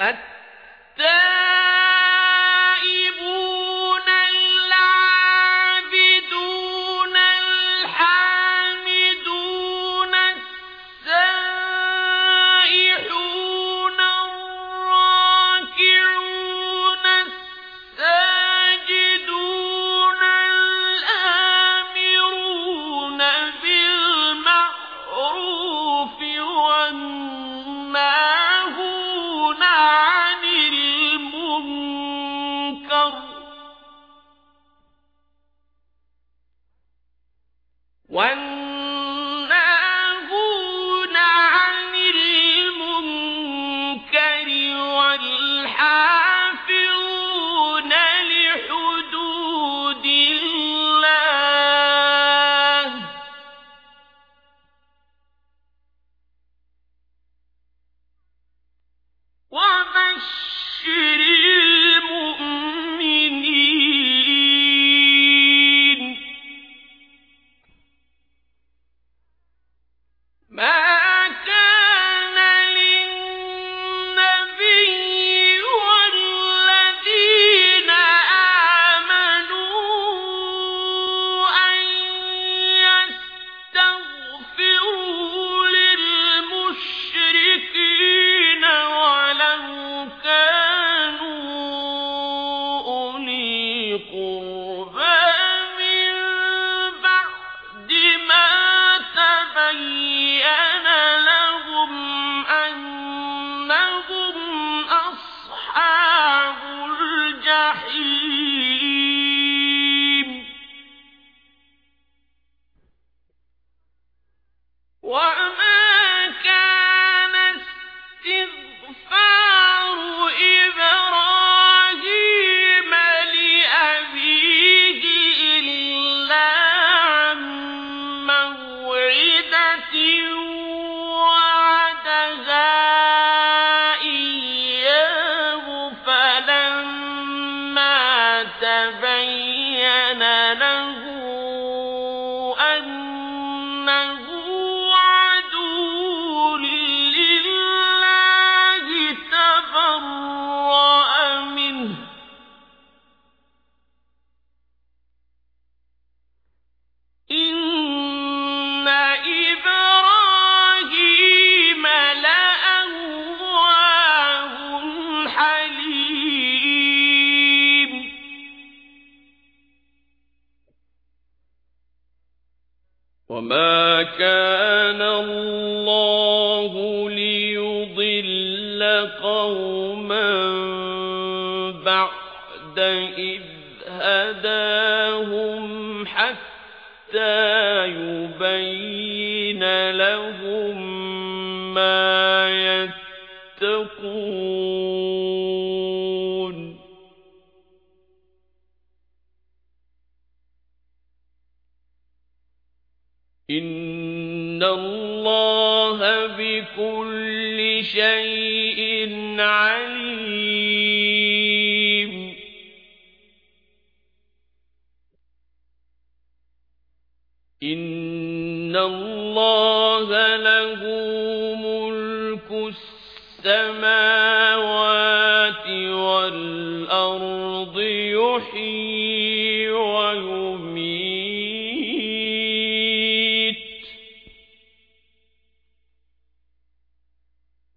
التائبون One كان الله ليضل قوما بعد إذ حتى يبين لهم ما الله بكل شيء عليم. إن الله له ملك السماوات والأرض يحيي ويميت.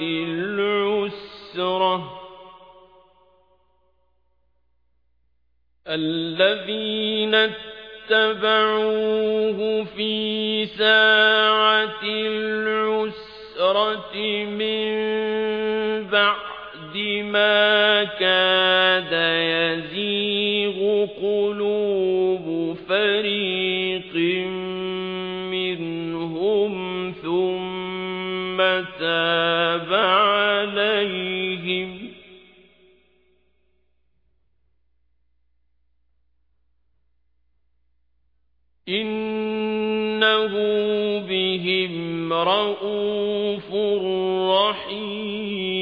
العسرة. الذين اتبعوه عَلَيْهِمْ إِنَّهُ بِهِمْ رَءُوفٌ رَّحِيمٌ.